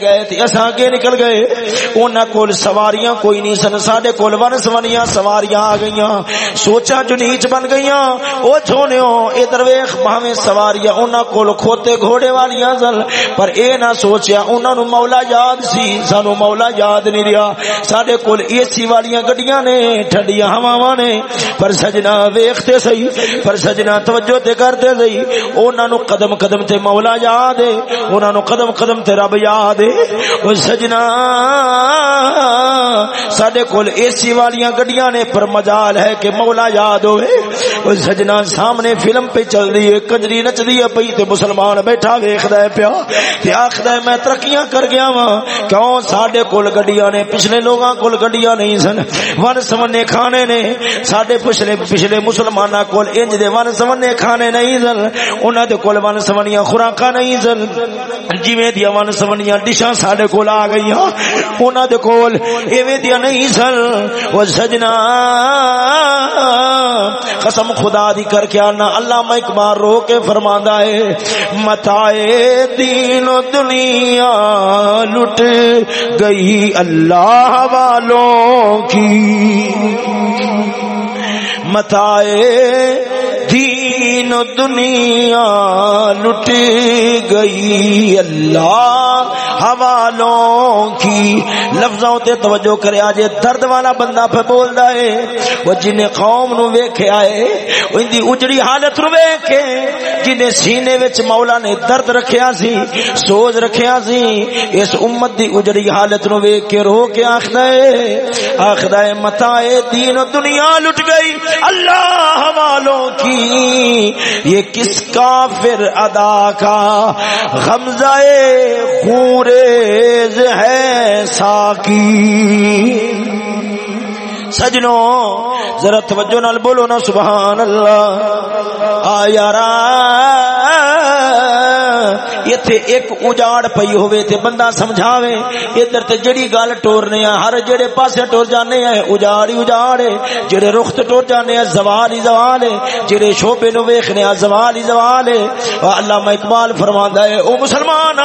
گئے تھے، اساں اگے نکل گئے۔ انہاں کول سواریاں کوئی نہیں سن، ساڈے کول ون سونیاں سواریاں آ گئیاں۔ سوچا جو نیچ بن گئیاں۔ او چھونیو ادھر ویکھ، بھاویں سواریاں انہاں کول کھوتے گھوڑے والیاں سن۔ پر اے نہ سوچیا، انہاں نو مولا یاد سی سانو مولا یاد نہیں رہیا ساڈے کول اے سی والیاں گڈیاں نے ٹھنڈیاں ہواواں نے۔ پر سجنا ویکھتے سہی پر سجنا توجہ تے کرتے سہی انہاں نو قدم قدم تے مولا یاد ہے، انہاں نو قدم قدم تے رب یاد دے او سجنا ساڈے کول اے سی والیاں گڈیاں نے پر مجال ہے کہ مولا یاد ہوئے او سجنا سامنے فلم پہ چل رہی ہے کنجری نچ رہی ہے پئی تے مسلمان بیٹھا ویکھدا ہے پیا تے آکھدا ہے میں ترقیاں کر گیا وا کیوں ساڈے کول گڈیاں نے پچھلے لوگاں کول گڈیاں نہیں سن ون سمنے کھانے نے ساڈے پچھلے پچھلے مسلماناں کول انج دے ون سمنے کھانے نہیں سن انہاں دے کول ون سمنیاں خوراکاں نہیں سن جویں دی ون سمنیاں ڈشاں ساڈے کول آ گئی انہاں دے کول ایویں دیاں نہیں سن او سجنا قسم خدا دی کر کے انا علامہ اقبال رو کے فرماندا ہے، متائے دین و دنیا لٹ گئی اللہ والوں کی۔ متائے دین و دنیا لٹ گئی۔ اللہ حوالوں کی لفظوں تے توجہ کرے۔ آجے درد والا بندہ پہ بول دائے وہ جنہیں قوم نو ویکھے آئے، وہ اندی اجڑی حالت نو ویکھے۔ جنہیں سینے وچ مولا نے درد رکھیا سی، سوز رکھیا سی، اس امت دی اجڑی حالت نو ویکھ کے رو کے آخ دائے آخ دائے متائے دین و دنیا لٹ گئی۔ اللہ حوالوں کی یہ کس کا پھر ادا کا غمزائے خوریز ہے ساکی سجنو، ذرا توجہ نال بولو نا، سبحان اللہ۔ آ یار ایتھے ایک اجاڑ پئی ہوئے تے بندہ سمجھاوے ادھر تے جڑی گل ٹورنے ہیں ہر جڑے پاسے ٹور جانے ہیں اجاڑ ہی اجاڑ ہے جڑے رخ تے ٹور جانے ہیں زوال ہی زوال ہے جڑے شوبے نو ویکھنے ہیں زوال ہی زوال ہے علامہ اقبال فرماندا ہے او مسلمان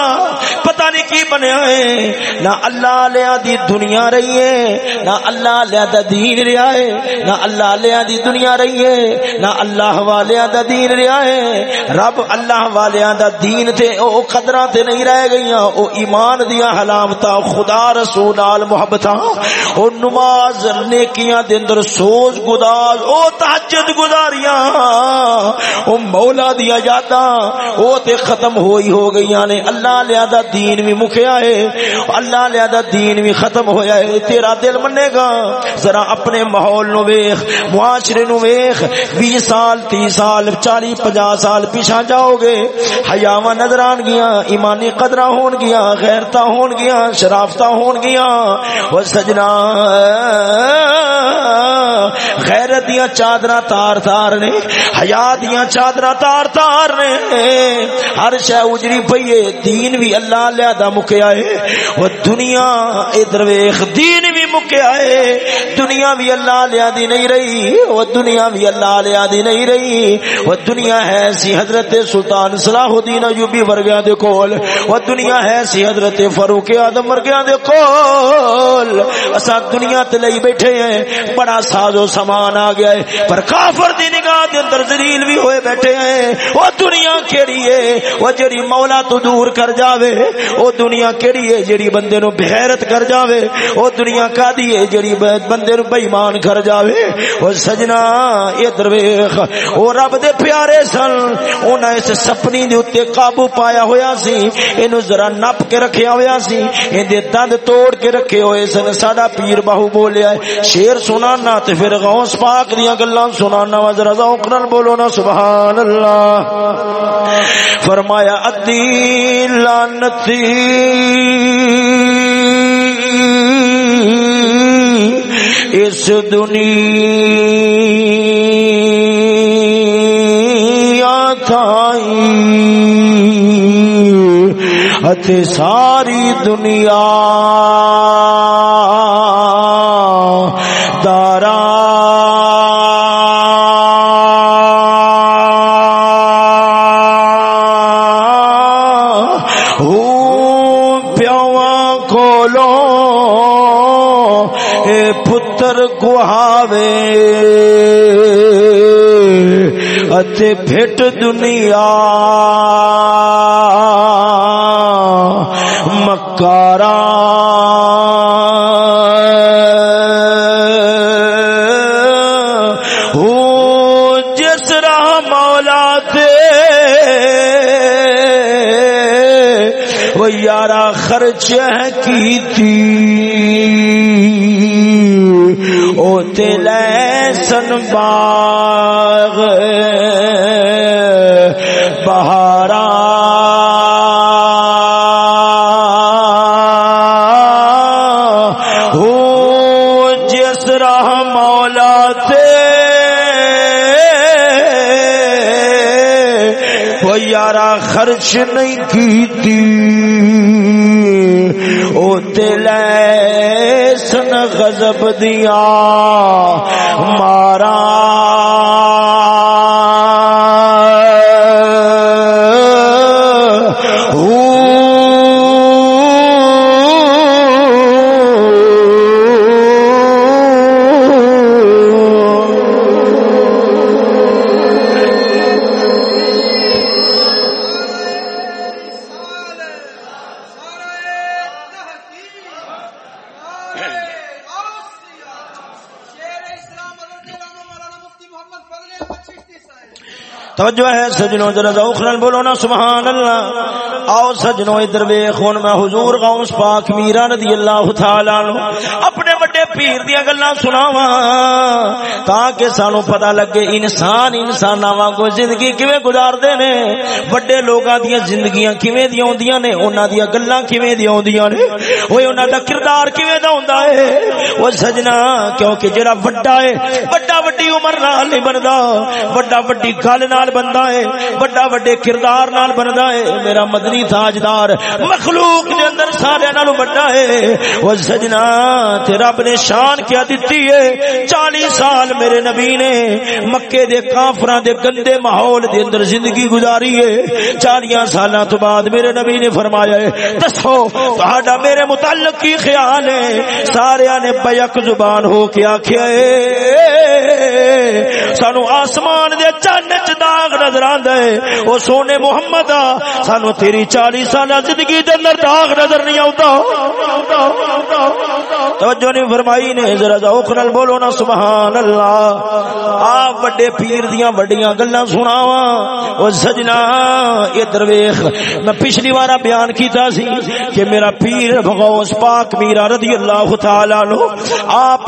پتہ نہیں کی بنیا ہے نہ اللہ لیا دی دنیا رہی ہے نہ اللہ لیا دا دین رہا ہے نہ اللہ لیا دی دنیا رہی ہے نہ اللہ والیاں دا دین رہا ہے رب اللہ والیاں دا دین تے او قدرہ تے نہیں رہ گئیاں، او ایمان دیا حلامتا خدا رسول آل محبتاں، او نماز نیکیاں دے اندر سوز گداز او تحجد گزاریاں، او مولا دیا جاتا او تے ختم ہوئی ہو گئیاں نے۔ اللہ لیا دا دین بھی مکھیا ہے، اللہ لیا دا دین بھی ختم ہویا ہے۔ تیرا دل منے گا، ذرا اپنے ماحول نو ویخ، معاشرے نو ویخ۔ بیس سال، تیس سال چالی پجا سال پیچھا جاؤ گے، حیاواں نظر آن گیا، ایمانی قدرہ ہون گیا غیرتا ہون گیا شرافتا ہون گیا۔ وہ سجنا، غیرت دیا چادر تار تار نے، حیا دیا چادر تار تار نے۔ ہر شہ اجری پئی دین بھی اللہ لیا دا مکیا ہے۔ وہ دنیا ادھر ویخ دین مکیا ہے دنیا بھی اللہ لیا دی نہیں رہی وہ دنیا بھی اللہ لیا دی نہیں رہی وہ دنیا ہے سی حضرت سلطان صلاح الدین ایوبی ورگیا دے کول وہ دنیا ہے سی حضرت فاروق اعظم ورگیا دے کول اسا دنیا تے لئی بیٹھے ہیں بڑا ساز و سامان آ گیا ہے پر کافر دی نگاہ دے اندر ذلیل بھی ہوئے بیٹھے ہیں وہ دنیا کیڑی ہے وہ جڑی مولا تو دور کر جاوے وہ دنیا کیڑی ہے جڑی بندے نو بغیرت کر جاوے وہ دنیا کا دی ہے جڑی بندے نو بے ایمان کر جاوے۔ وہ سجنا اے درویش او رب دے پیارے سن، انہاں اس سپنی دے اوتے قابو پایا ہویا سی۔ اینو ذرا نپ کے رکھیا ہویا سی۔ این دے دند توڑ کے رکھے ہوئے سن۔ ساڈا پیر باہو بولیا ہے۔ شیر سنانا تے پھر غوث پاک دیاں گلاں سنانا ذرا ذوق نال بولو نا سبحان اللہ فرمایا، ادی لعنتی اس دنیا تھائی ساری دنیا اتے بھٹ دنیا مکارا۔ جس راہ مولا دے وہ یارا خرچ کی تھی۔ خرچ نہیں کیتی۔ او دل سن غضب دیا مارا سجنوں ذرا ذوق نال بولو نا، سبحان اللہ۔ آؤ سجنوں ادھر ویخ ہن میں حضور غوث پاک، میرا رضی اللہ تعالی عنہ، اپنے پیر دی گلاں سناواں، تاکہ سانو پتہ لگے انسان انساناں وانگو زندگی کیویں گزاردے نے؟ بڑے لوکاں دی زندگیاں کیویں دی ہوندیاں نے؟ انہاں دی گلاں کیویں دی ہوندیاں نے؟ اوے انہاں دا کردار کیویں دا ہوندا ہے؟ او سجنا، کیونکہ جڑا بڑا ہے بڑا وڈی عمر نال نہیں بندا بڑا وڈی گل نال بندا ہے بڑا وڈے کردار نال بندا ہے۔ میرا مدنی تاجدار مخلوق دے اندر سارے نالوں بڑا ہے۔ او سجنا تے رب نے شان کیا دتی ہے؟ 40 سال میرے نبی نے مکے دے کافراں دے گندے ماحول دے اندر زندگی گزاری ہے۔ 40 سالاں تو بعد میرے نبی نے فرمایا ہے، دسو، تہاڈا میرے متعلق کی خیال ہے؟ سارے نے بیک زبان ہو کے آکھیا ہے، سانو آسمان دے چن چ داغ نظر آندا ہے۔ او سونے محمد، سانو تیری 40 سال زندگی دے اندر داغ نظر نہیں آوندا۔ توجہ نہیں فرمایا فرمائی نے ذرا ذوق نال بولو نا، سبحان اللہ۔ آ بڑے پیر دیاں بڑیاں گلاں سناواں۔ او سجنا ادھر ویکھ میں پچھلی بار بیان کیتا سی کہ میرا پیر غوث پاک میرا رضی اللہ تعالی عنہ، آپ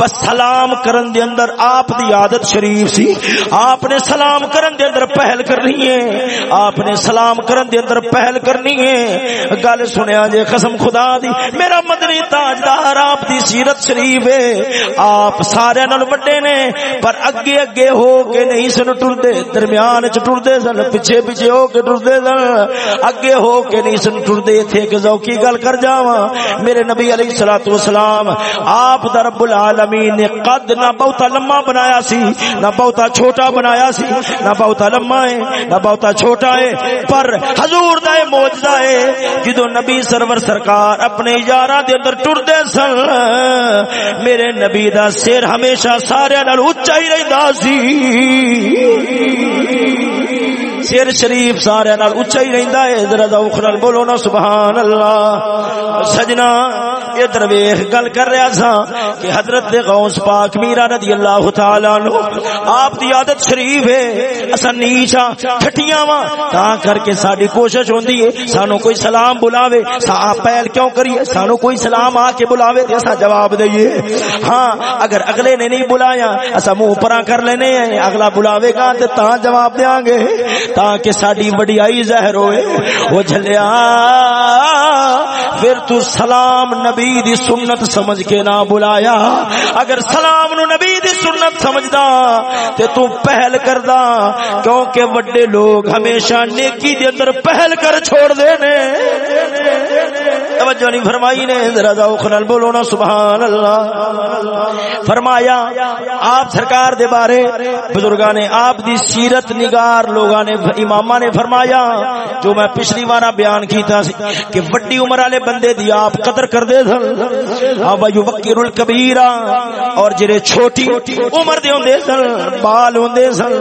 بس سلام کرن دے اندر آپ دی عادت شریف سی۔ آپ نے سلام کرن دے اندر پہل کرنی ہے۔ آپ نے سلام کرن دے اندر پہل کرنی ہے۔ گل سنیا جے قسم خدا دی، میرا مدنی تاجدار، آپ دی سیرت سے شریف ہے آپ سارے نال بڑے نے پر اگے اگے ہو کے نہیں سن ٹردے درمیان چ ٹردے سن پیچھے پیچھے ہو کے ٹردے سن اگے ہو کے نہیں سن ٹردے تھے کہ ذوقی گل کر جاواں میرے نبی علیہ الصلوۃ والسلام آپ دا رب العالمین نے قد نہ بہت لمبا بنایا سی نہ بہت چھوٹا بنایا سی نہ بہت لمبا ہے نہ بہت چھوٹا ہے پر حضور دا معجزہ ہے جدو نبی سرور سرکار اپنے یاراں دے اندر ٹردے سن میرے نبی دا سر ہمیشہ سارے نال اونچا ہی رہندا سی۔ سر شریف سارے نال اونچا ہی رہندا ہے۔ ذرا ذوق نال بولو نا سبحان اللہ سجنا، ادھر ویکھ، گل کر رہا سا کہ حضرت غوث پاک میرا رضی اللہ تعالی عنہ آپ دی عادت شریف ہے۔ اسا نیچا ٹھٹیاں وا تا کر کے ساڈی کوشش ہوندی ہے، سانو کوئی سلام بلاوے۔ سا پہل کیوں کریے؟ سانو کوئی سلام آ کے بلاوے تے اسا جواب دئیے۔ ہاں اگر اگلے نے نہیں بلایا اسا منہ پرا کر لینے ہیں، اگلا بلاوے گا تے تا جواب دیاں گے۔ تاکہ ساڈی وڈیائی ظاہر ہوئے۔ وہ جھلیا، پھر تو سلام نبی دی سنت سمجھ کے نہ بلایا۔ اگر سلام نو نبی دی سنت سمجھدا تے تو پہل کردا، کیونکہ وڈے لوگ ہمیشہ نیکی دے اندر پہل کر چھوڑ دے نے۔ توجہ نہیں فرمائی نے، ذرا ذوق نال بولو نا سبحان اللہ فرمایا، آپ سرکار دے بارے بزرگاں نے آپ دی سیرت نگار لوگاں نے اماماں نے فرمایا، جو میں پچھلی بار بیان کیتا سی کہ بڑی عمر والے بندے دی آپ قدر کردے سن۔ ہاں بھائی وکیر الکبیر اور جڑے چھوٹی عمر دے ہوندے سن، بال ہوندے سن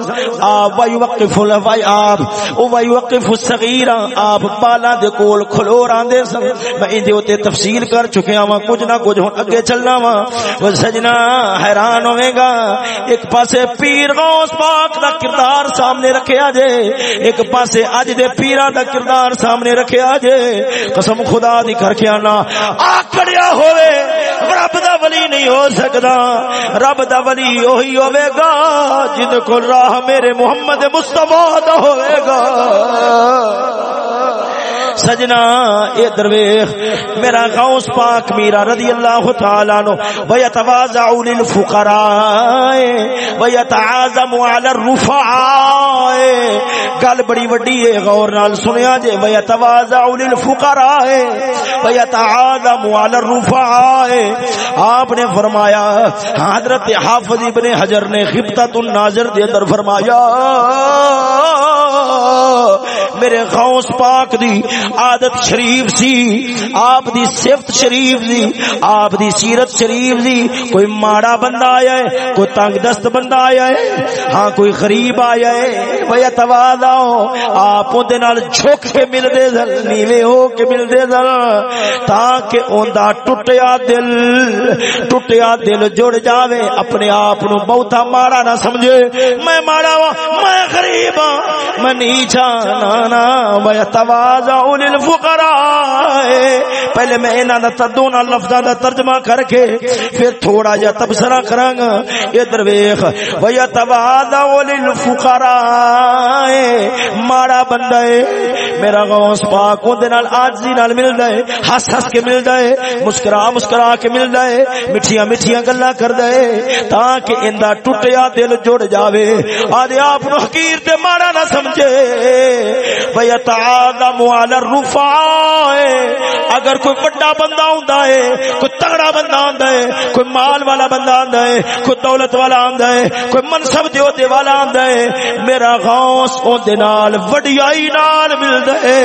آپ بھائی وقف الوای آپ، او بھائی وقف الصغیر۔ آپ بالا دے کول کھلو راندے سن۔ میں ایندے اوتے تفصیل کر چکیا ہاں کچھ نہ کچھ ہن اگے چلنا وا۔ او سجنا حیران ہوے گا۔ ایک پاسے پیر غوث پاک دا کردار سامنے رکھیا جے۔ ایک پاسے اج دے پیراں دا کردار سامنے رکھیا جے۔ قسم خدا دی کر کے آنا۔ آکڑیا ہوئے۔ رب دا ولی نہیں ہو سکدا۔ رب دا ولی وہی ہوے گا جن کو راہ میرے محمد مصطفی دا ہوے گا۔ سجنا، اے درویش، میرا غوث پاک میرا رضی اللہ تعالی عنہ ويتواضع للفقراء ويتعاظم على الرفعاء۔ گل بڑی وڈی ہے، غور نال سنیا جے ويتواضع للفقراء ويتعاظم على الرفعاء۔ آپ نے فرمایا، حضرت حافظ ابن حجر نے خبتۃ الناظر دے اندر فرمایا، میرے غوث پاک دی عادت شریف سی، آپ دی صفت شریف سی آپ دی سیرت شریف سی کوئی ماڑا بندہ آیا ہے، کوئی تنگ دست بندہ آیا ہے ہاں کوئی غریب آیا ہے بھیا تواز آپ دے نال جھک کے مل دے سن، نیوے ہو کے مل دے سن تاکہ اوندا ٹوٹیا دل ٹوٹیا دل جڑ جاوے، اپنے آپ نو بہتا ماڑا نہ سمجھے، میں ماڑا وا میں غریب ہاں میں نیچا نانا میں تواضع للفقراء. پہلے میں انہاں دا تدونا لفظاں دا ترجمہ کر کے پھر تھوڑا جا تبصرہ کراں گا ادھر ویکھ ویا تواضع للفقراء۔ ماڑا بندہ ہے۔ میرا غوث پاک اون دے نال عاجزی نال ملدا ہے ہس ہس کے ملدا ہے مسکرا مسکرا کے ملدا ہے مٹھیاں مٹھیاں گلاں کردا ہے تاکہ ایندا ٹٹیا دل جڑ جاوے۔ آدے آپ نو حقیر تے ماڑا نہ سمجھے۔ ویا تعاظم علی الرفاع۔ اگر کوئی بڑا بندہ ہوندا ہے، کوئی تگڑا بندہ ہوندا ہے، کوئی مال والا بندہ ہوندا ہے، کوئی دولت والا ہوندا ہے، کوئی منصب دے عہدے والا ہوندا ہے، میرا غوث اون دے نال وڈیائی نال ملدا ہے،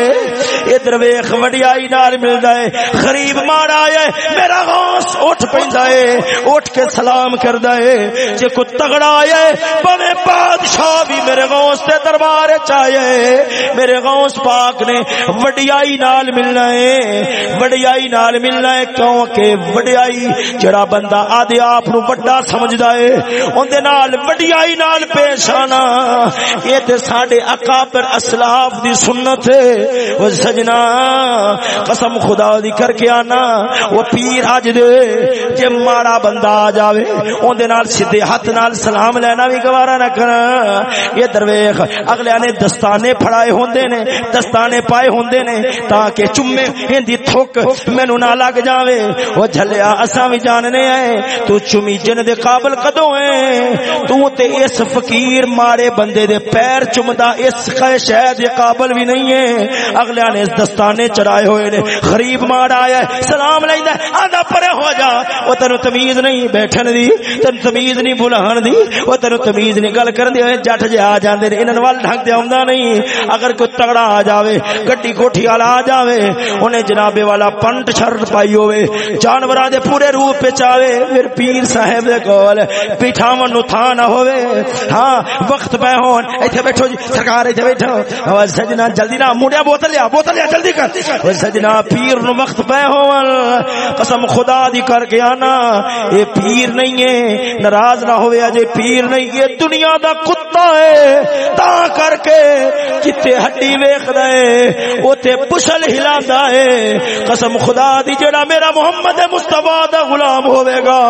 ادھر ویکھ وڈیائی نال ملدا ہے، غریب ماڑا ہے، میرا غوث اٹھ پیندا ہے، اٹھ کے سلام کردا ہے، جے کوئی تگڑا ہے بھویں بادشاہ بھی میرے غوث دے دربار وچ آئے میرے غوث پاک نے وڈیائی نال ملنا ہے، وڈیائی نال ملنا ہے، کیونکہ وڈیائی جڑا بندہ آدھے آپ نو بڑا سمجھدا ہے، اون دے نال وڈیائی نال پیش آنا، یہ تے ساڈے اکابر اسلاف دی سنت ہے او سجنا قسم خدا دی کر کے آنا، وہ پیر اج دے، جے ماڑا بندہ آ جاوے، اون دے نال سیدھے ہاتھ نال سلام لینا بھی گوارا نہ کرا یہ درویش اگلے نے دستانے پھڑائے ہوندے نے، دستانے پائے ہوندے نے، تاکہ چمے ہندی تھوک مینو نہ لگ جاوے۔ وہ جھلیا، اساں بھی جاننے ہیں تو چمی جن دے قابل کدوں ہیں؟ تو تے اس فقیر مارے بندے دے پیر چمدا، اس شہد دے قابل بھی نہیں ہے اگلے نے دستانے چڑھائے ہوئے نے، غریب مار آیا ہے، سلام لیندا آندا پرے ہو جا۔ او تینو تمیز نہیں بیٹھن دی، تینو تمیز نہیں بلاہن دی او تینو تمیز نہیں گل کرن دی جٹ جے آ جاندے نے، انہاں وال ڈھنگ تے آوندا نہیں۔ اگر کوئی تگڑا آ جاوے، گڈی کوٹھی والا آ جاوے انہیں جناب والا پنٹ شرط پائی ہوئے جانوراں دے پورے روپ وچ آوے۔ پھر پیر صاحب دے کول بٹھاون نو تھا نہ ہوے ہاں وقت پے ہون۔ ایتھے بیٹھو جی سرکار ایتھے بیٹھو۔ او سجنا، جلدی نہ موڑیا بوتل لیا بوتل لیا جلدی کر۔ سجنا، پیر نو وقت پے ہون قسم خدا دی کر کے آنا۔ اے پیر نہیں ہے، ناراض نہ ہوئے، اجے پیر نہیں۔ یہ دنیا دا کتا ہے، تا کر کے جتے ہڈی ویکھدا ہے اوتے پشل ہلاندا ہے۔ قسم خدا دی جڑا میرا محمد مصطفی دا غلام ہوے گا،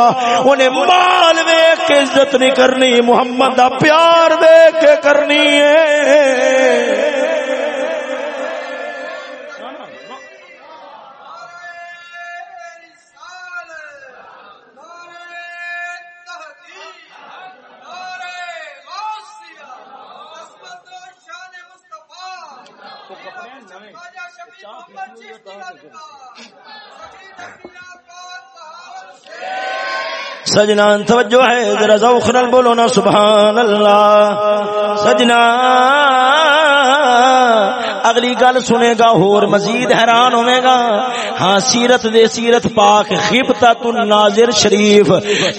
اونے مال ویکھ کے عزت نہیں کرنی، محمد دا پیار ویکھ کے کرنی ہے۔ سجنا توجہ ہے ذرا ذوق نال بولو نا سبحان اللہ۔ سجنا۔ اگلی گل سنے گا اور مزید حیران ہوے گا۔ ہاں سیرت دے سیرت پاک خبتت الناظر شریف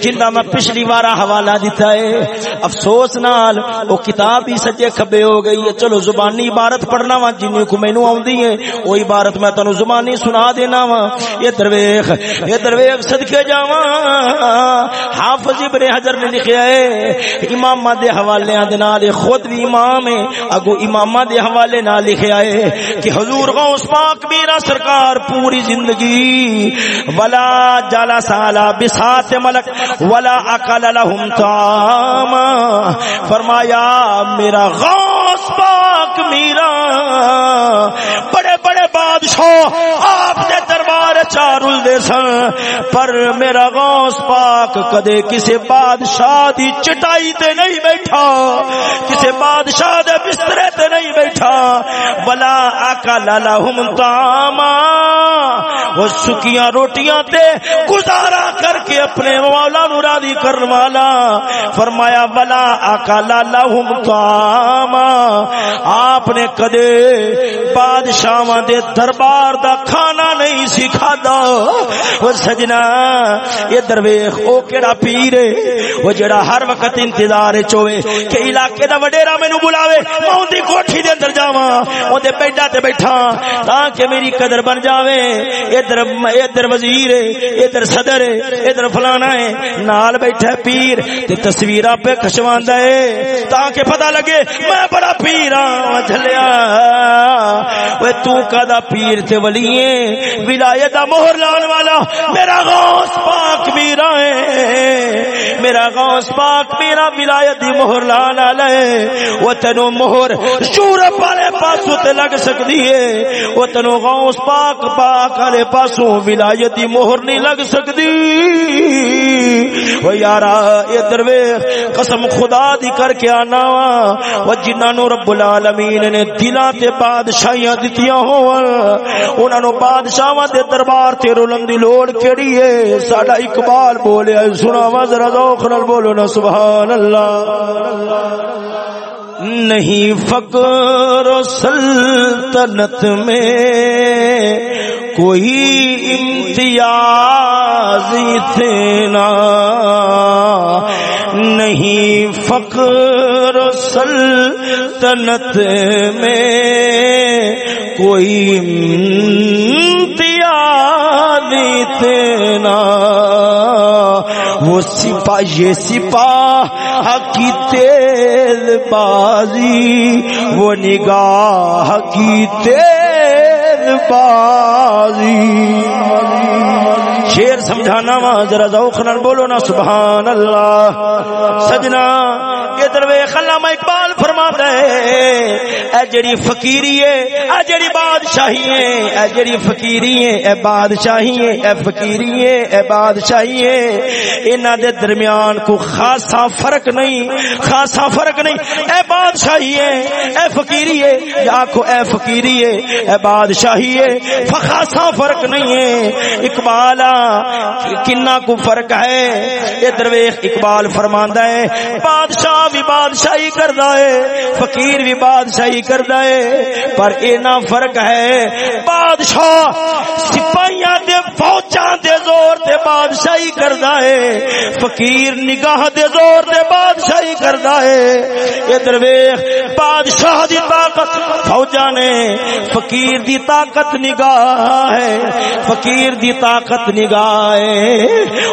جنہ میں پچھلی بار حوالہ دیتا ہے۔ افسوس نال، او کتاب ہی سجے کھبے ہو گئی ہے۔ چلو، زبانی عبارت پڑھنا وا جن کو مینوں اوندی ہے او عبارت میں تانوں زبانی سنا دینا وا۔ یہ درویش یہ درویش، صدقے جاواں۔ حافظ ابن حجر نے لکھیا ہے امام دے حوالے دے نال، خود بھی امام ہے۔ اگو امام دے حوالے نال لکھیا ہے کہ حضور غوث پاک میرا سرکار پوری زندگی ولا جالا سالا بسات ملک ولا اکل لهم طعام فرمایا، میرا غوث پاک میرا۔ بڑے بڑے بادشاہ آپ نے دربار چارل دے سن، پر میرا غوث پاک کدے کسے بادشاہ دی چٹائی تے نہیں بیٹھا، کسے بادشاہ دے بسترے تے نہیں بیٹھا۔ بلا اکل لهم طعام وہ سکیاں روٹیاں تے گزارا کر کے اپنے مولا نو راضی کرن والا۔ فرمایا بلا اکل لهم طعام آپ نے کدے بادشاہاں دے دربار دا کھانا نہیں سکھادا وہ سجنا، یہ درویش، او کیڑا پیر ہے؟ وہ جڑا ہر وقت انتظار چوے کہ علاقے دا وڈیرا مینوں بلاوے، میں اون دی کوٹھی دے اندر جاواں، اون دے بیڈا تے بیٹھا تاکہ میری قدر بن جاوے۔ ادھر ادھر وزیر ہے، ادھر صدر ہے، ادھر فلانا ہے، نال بیٹھا پیر تے تصویراں پہ کھچواندا ہے تاکہ پتہ لگے میں بڑا پیر ہاں جھلیا اوے تو کدا پیر تے ولی ہے ولایت دا مہر لان والا، میرا غوث پاک میرا ہے میرا غوث پاک، میرا ولایت دی مہر لان والا ہے وہ تینو مہر یورپ والے پاسوں تے لگ سکدی ہے۔ وہ تینو غوث پاک پاک والے پاسوں ولایت دی مہر نہیں لگ سکدی وہ یارا اے درویش قسم خدا دی کر کے آنا وا۔ وہ جنہاں نو رب العالمین نے دلاں تے بادشاہیاں دتیاں ہون انہاں نو بادشاہاں دے دربار تے رولن دی لوڑ کیڑی ہے؟ ساڈا اقبال بولیا سنا ذرا ذوق نال بولو نا سبحان اللہ نہیں فقر و سلطنت میں کوئی امتیاز تھینا نہیں فقر و سلطنت میں کوئی وہ سپاہ یہ سپاہ کی تیل بازی وہ نگاہ کی تیل بازی۔ شیر سمجھانا وا، ذرا ذوق نال بولو نا سبحان اللہ سجنا یہ درویش علامہ اقبال فرماتا ہے، اے جڑی فقیری ہے، اے جڑی بادشاہی ہے، اے جڑی فقیری ہے، اے بادشاہی ہے، اے فقیری ہے، اے بادشاہی ہے۔ انہاں دے درمیان کو خاصا فرق نہیں، خاصا فرق نہیں۔ اے بادشاہی ہے، اے فقیری ہے، یا کو اے فقیری ہے، اے بادشاہی ہے خاصا فرق نہیں ہے۔ اقبال کنا کو فرق ہے؟ یہ درویش اقبال فرماندا ہے، بادشاہ بھی بادشاہی کردا ہے، فقیر بھی بادشاہی کردا ہے، پر اینا فرق ہے۔ بادشاہ سپاہیاں دے فوجاں دے زور تے بادشاہی کردا ہے، فقیر نگاہ دے زور تے بادشاہی کردا ہے۔ یہ درویش بادشاہ دی طاقت، فوجاں نے فقیر دی طاقت نگاہ ہے، فقیر دی طاقت نگاہ ہے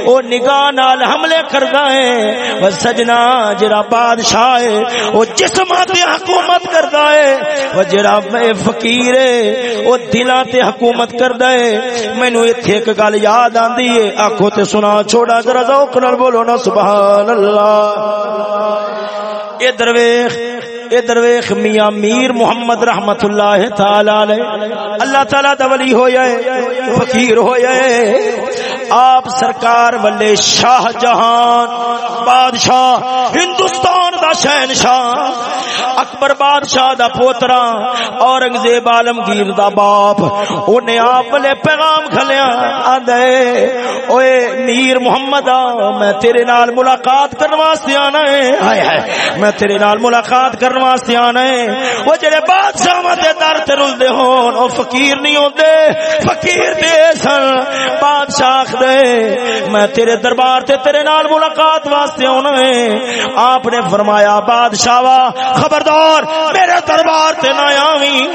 او نگاہ نال حملے کردا ہے وہ سجنا، جڑا بادشاہ ہے، او جسم تے حکومت کردا ہے وہ جڑا فقیر ہے، او دلاں تے حکومت کردا ہے۔ مینوں ایتھے ایک گل یاد آندی ہے، آکھو تے سنا، چھوڑا ذرا ذوق نال بولو نا سبحان اللہ اے درویش اے درویش میاں میر محمد رحمت اللہ تعالی علیہ۔ اللہ تعالی دا ولی ہویا ہے، فقیر ہویا ہے۔ آپ سرکار والے شاہ جہان بادشاہ ہندوستان دا شہنشاہ، اکبر بادشاہ دا پوترا، اورنگزیب عالمگیر دا باپ، انہیں آپ نے پیغام کھلیا آدھے اوے میر محمد، میں تیرے نال ملاقات کرنے واسطے آنا ہے، ہائے ہائے، میں تیرے نال ملاقات کرنے واسطے آنا ہے۔ وہ جڑے بادشاہ تے در تے رلدے ہون، او فقیر نہیں ہوندے، فقیر دے سن، بادشاہ دے میں تیرے دربار تے تیرے نال ملاقات واسطے آنا ہے۔ آپ نے فرمایا بادشاہ خبردار میرے دربار تے نہ آویں۔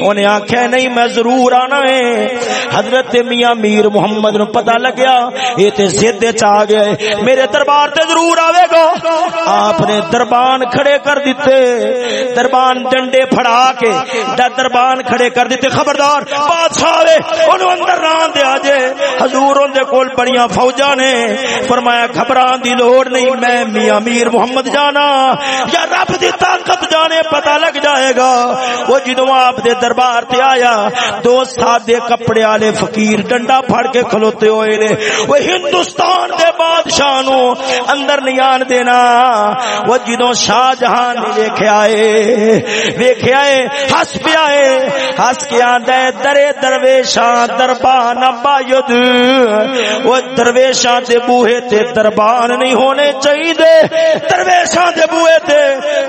انہیں آخیا نہیں، میں ضرور آنا ہے۔ حضرت میاں میر محمد نو پتا لگیا، یہ تے زد چ گئے میرے دربار تے ضرور آوے گا۔ آپ نے دربان کھڑے کر دیتے، دربان ڈنڈے پھڑا کے دربان کھڑے کر دیتے۔ خبردار، بادشاہ آوے، انہوں اندر ران دے آجے حضور ان دے کول بڑیاں فوجا نے فرمایا گھبران دی لوڑ نہیں، میں میاں میر محمد جانا۔ یا رب دی طاقت جانے پتا لگ جائے گا۔ وہ جنوں آپ دے دربار تے آیا دو سادے کپڑے والے فقیر ڈنڈا پھڑ کے کھلوتے ہوئے نے۔ وہ ہندوستان دے بادشاہ نو اندر نہیں آن دینا۔ وہ جدوں شاہ جہان نے ویکھے آئے ویکھے آئے ہس پہ آئے ہس کے آدھے درے درویشاں دربان باید۔ وہ درویشاں دے بوہے تے دربان نہیں ہونے چاہیے درویشاں دے بوہے تے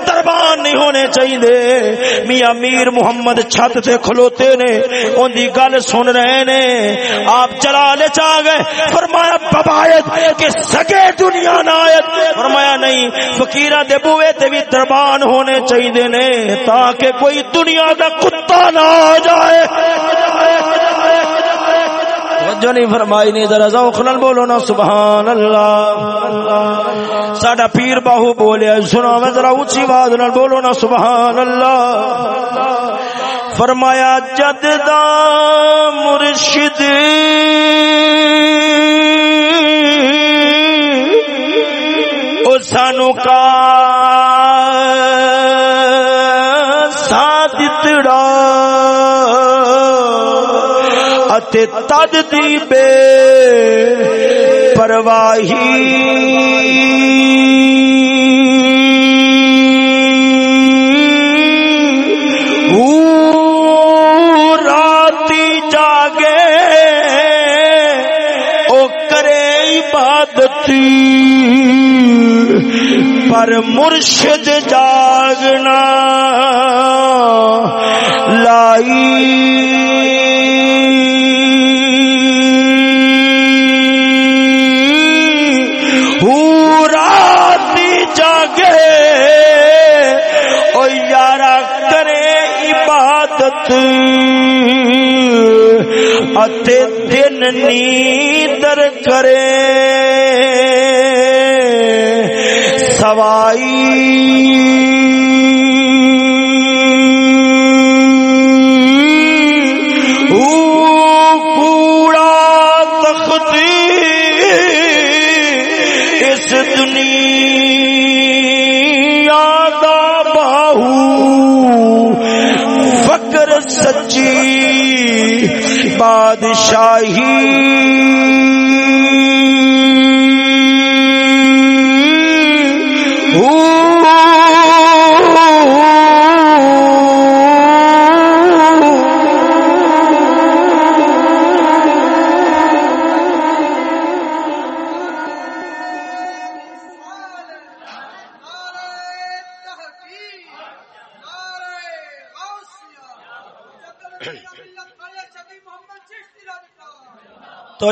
دربان نہیں ہونے چاہیے میاں میر محمد چھت تے کھلوتے نے ان دی گل سن رہے نے۔ آپ چلا لے چاہ گئے۔ فرمایا ببایت کہ سگے دنیا نایت فرمایا، نہیں، فقیرہ دے بوئے تے بھی دربان ہونے چاہیے نے، تاکہ کوئی دنیا دا کتا نہ آ جائے۔ جو نہیں فرمائی، نہیں ذرا ذوق نال بولو نا سبحان اللہ ساڈا پیر باہو بولیا سنا میں ذرا اونچی آواز نال بولو نا سبحان اللہ فرمایا، جد دا مرشد او سانو کا اتے تد دی بے پرواہی۔ راتی جاگے او کرے عبادتی پر مرشد جاگنا لائی۔ اتے دن نیدر کرے۔ سوائی بادشاہی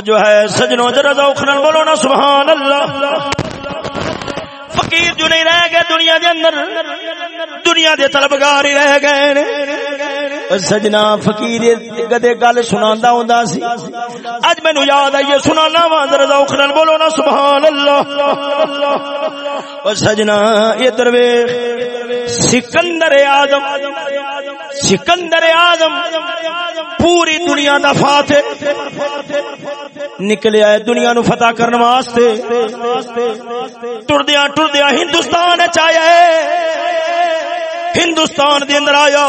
جو ہے، سجنوں ذرا ذوق نال بولو نا سبحان اللہ فقیر جو نہیں رہ گئے دنیا دے اندر، دنیا دے طلبگار ہی رہ گئے نے۔ سجنا فقیر گدے گل سناندا ہوندا سی۔ اج مینوں یاد آئی سنانا وا، ذرا ذوق نال بولو نا سبحان اللہ او سجنا ادھر ویکھ، سکندر اعظم۔ سکندر اعظم، پوری دنیا دا فاتح۔ نکلیا ہے دنیا نو فتح کرنے واسطے۔ ٹردیا ٹردیا ہندوستان چایا ہندوستان دے اندر آیا۔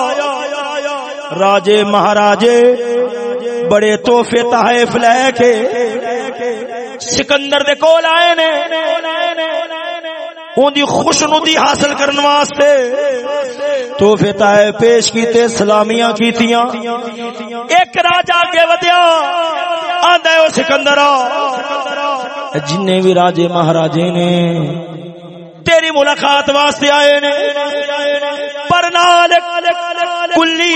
راجے مہاراجے، بڑے تحفے تحائف لے کے سکندر دے کول آئے نے۔ اندی خوشنودی حاصل کرنے واسطے تحفے تحائف پیش کیتے، سلامیاں کیتیاں۔ ایک راجہ کے ودیا آدھے وہ سکندر جن بھی راجے مہاراجے نے تیری ملاقات واسطے آئے نے، پر نال کلی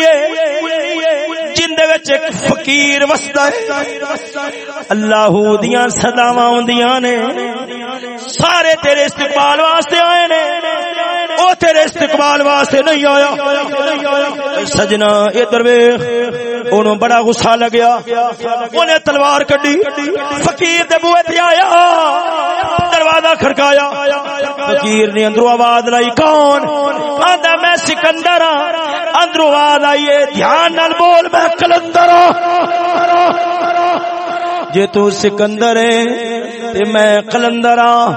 جن دے وچ ایک فقیر وسدا ہے۔ اللہ دیاں صداواں ہوندیاں نے۔ سارے تیرے استقبال واسطے آئے نے۔ او تیرے استقبال واسطے نہیں آیا۔ سجنا ادھر ویکھ۔ انہوں بڑا غصہ لگیا۔ انہیں تلوار کڈی۔ فقیر دے بوئے تے آیا۔ دروازہ کھڑکایا۔ فقیر نے اندروں آواز لائی، کون؟ آندا میں سکندر ہاں۔ اندروں آواز آئی ہے دھیان نال بول، میں کلندر ہاں۔ جے تو سکندر ہے، تے میں کلندر ہاں۔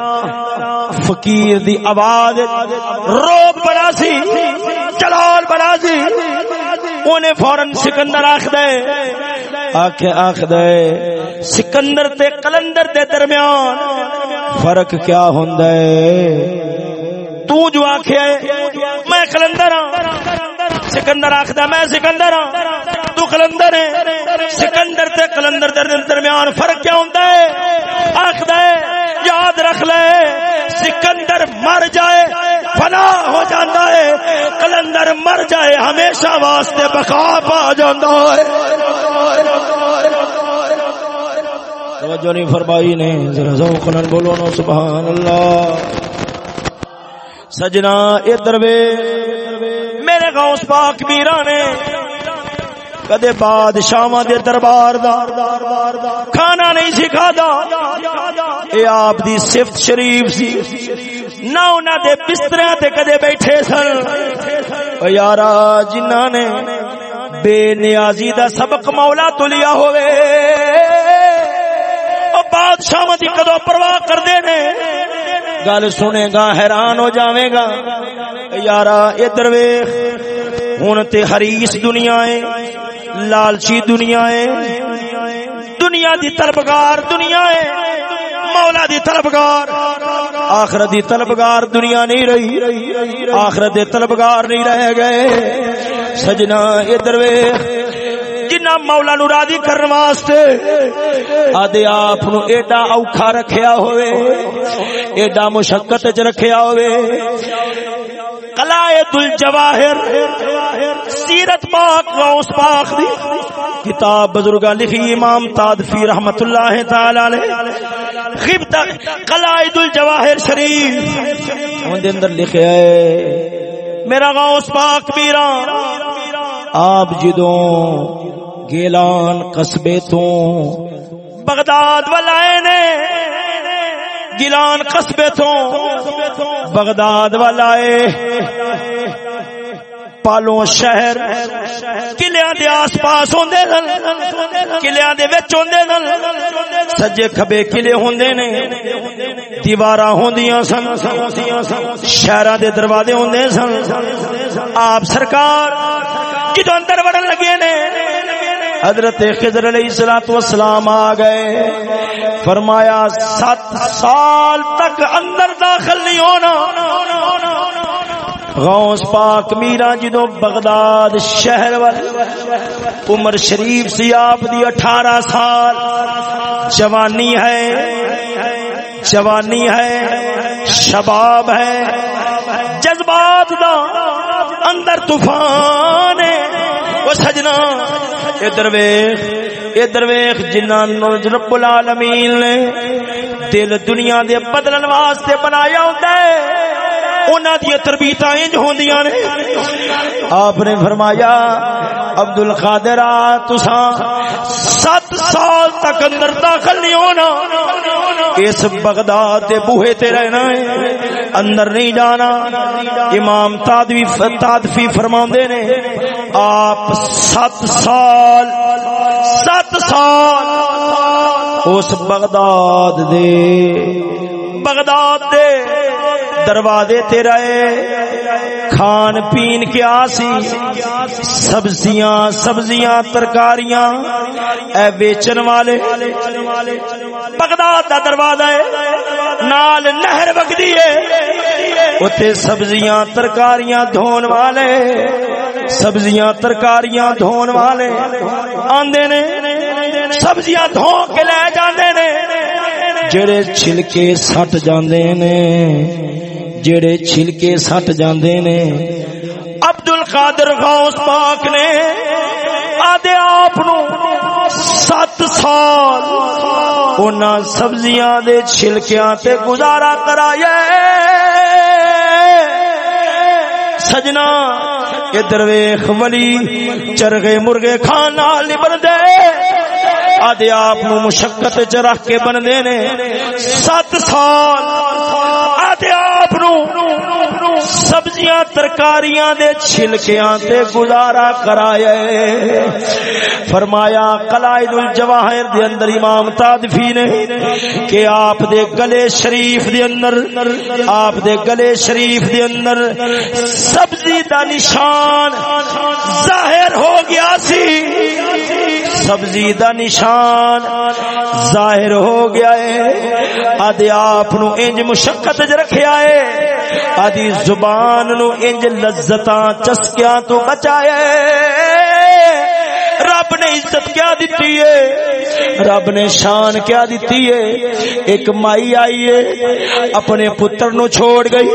فقیر دی آواز، روب بنا سی، جلال بنا سی۔ انہیں فورن سکندر آخ دے آخ آخ دے، سکندر تے کلندر دے درمیان فرق کیا ہوں تو جو آخیا میں کلندر ہاں۔ سکندر آخدا میں سکندر ہاں۔ تو کلندر ہے سکندر تے کلندر دے درمیان فرق کیا ہوندا ہے؟ آخدا ہے یاد رکھ لے۔ سکندر مر جائے، فنا ہو جاتا ہے۔ کلندر مر جائے، ہمیشہ واسطے بقا پا جاتا ہے۔ توجہ نہیں فرمائی نے، ذرا ذوق نال بولو نا سبحان اللہ سجنا ادھر وے میرے غوث پاک میرا کدے بادشاہ دے دربار دا، کھانا نہیں سکھا دا اے آپ دی صفت شریف سی۔ نہ انہاں دے بستر تے کدے بیٹھے سن۔ او یارا، جنہاں نے بے نیازی دا سبق مولا تو لیا ہوئے بادشاہ دی کدو پرواہ کر نے؟ گل سنے گا، حیران ہو جاوے گا۔ یارا، ادھر ویخ ہوں تے حریص دنیا ہے، لالچی دنیا ہے۔ دنیا دی طلبگار دنیا ہے، مولا دی طلبگار۔ آخرت دی طلبگار دنیا نہیں رہی۔ آخرت دی طلبگار نہیں رہ گئے۔ سجنا، ادھر ویخ مولا نو راضی کرن واسطے۔ آدے آپ نو ایڈا اوکھا رکھیا ہوئے، ایڈا مشقت چ رکھیا ہوئے۔ قلائد الجواہر، سیرت پاک، غوث پاک دی کتاب بزرگاں لکھی، امام تادفی رحمت اللہ تعالی علیہ۔ خبت قلائد الجواہر شریف۔ اون دے اندر لکھیا ہے، میرا غوث پاک میرا، آپ جدوں گیلان قصبے تو بغداد والائے نے گیلان قصبے تو بغداد والائے پالوں شہر، قلعہ دے آس پاس ہوندے نل قلعہ دے وچ ہوندے نل سجے کھبے قلعے ہوندے نے دیواراں ہوندیاں سن، شہراں دے دروازے ہوندے سن۔ آپ سرکار جدوں اندر وڑن لگے نے؟ حضرت خضر علیہ السلام والسلام آ گئے۔ فرمایا، سات سال تک اندر داخل نہیں ہونا۔ غوث پاک میرا جدو بغداد شہر وال، عمر شریف سی آپ دی اٹھارہ سال۔ جوانی ہے جوانی ہے، شباب ہے، جذبات دا اندر طوفان ہے۔ سجنا۔ ادھر ویخ ادھر ویخ جنہوں رب العالمین نے دل دنیا دے بدلن واسطے بنایا ہوتا ہے۔ انہاں دی تربیت انج ہوندیاں نے۔ آپ نے فرمایا عبد القادر تساں سات سال تک اندر داخل نہیں ہونا۔ اس بغداد دے بوہے تے رہنا ہے۔ اندر نہیں جانا۔ امام تادوی تادفی فرماندے نے۔ آپ سات سال سات سال اس بغداد دے بغداد دے دروازے تے رہے۔ کھان پین کیا سی؟ سبزیاں سبزیاں، ترکاریاں۔ اے بیچن والے، بغداد دا دروازہ ہے۔ نال نہر وگدی ہے۔ اوتے سبزیاں، ترکاریاں دھون والے۔ سبزیاں، ترکاریاں دھون والے۔ آندے نے سبزیاں دھو کے لے جاندے نے۔ جڑے چھلکے سٹ جاندے نے۔ جڑے چھلکے سٹ جاندے نے۔ عبد القادر غوث پاک نے آدھے آپ سات سال انہاں سبزیاں دے چھلکیاں تے گزارا کرایا سجنا، ادھر ویخ ولی چرگے مرغے کھان نال نہیں دے آدھے آپ مشقت چ رکھ کے بنتے نے۔ سات سال آدھے آپ سبزیاں ترکاریاں دے چھلکیاں تے گزارا کرایا فرمایا، قلائد الجواہر دے اندر امام تادفی نے کہ آپ دے گلے شریف دے اندر، آپ دے گلے شریف دے اندر سبزی دا نشان ظاہر ہو گیا سی۔ سبزی دا نشان ظاہر ہو گیا ہے۔ آدھے آپ انج مشقت ج رکھیا ہے۔ آدھی زبان نو انج لذتاں چسکیاں تو بچائے۔ رب نے عزت کیا دیتی ہے؟ رب نے شان کیا دیتی ہے؟ ایک مائی آئی ہے، اپنے پتر نو چھوڑ گئی۔